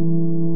you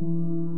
Thank you.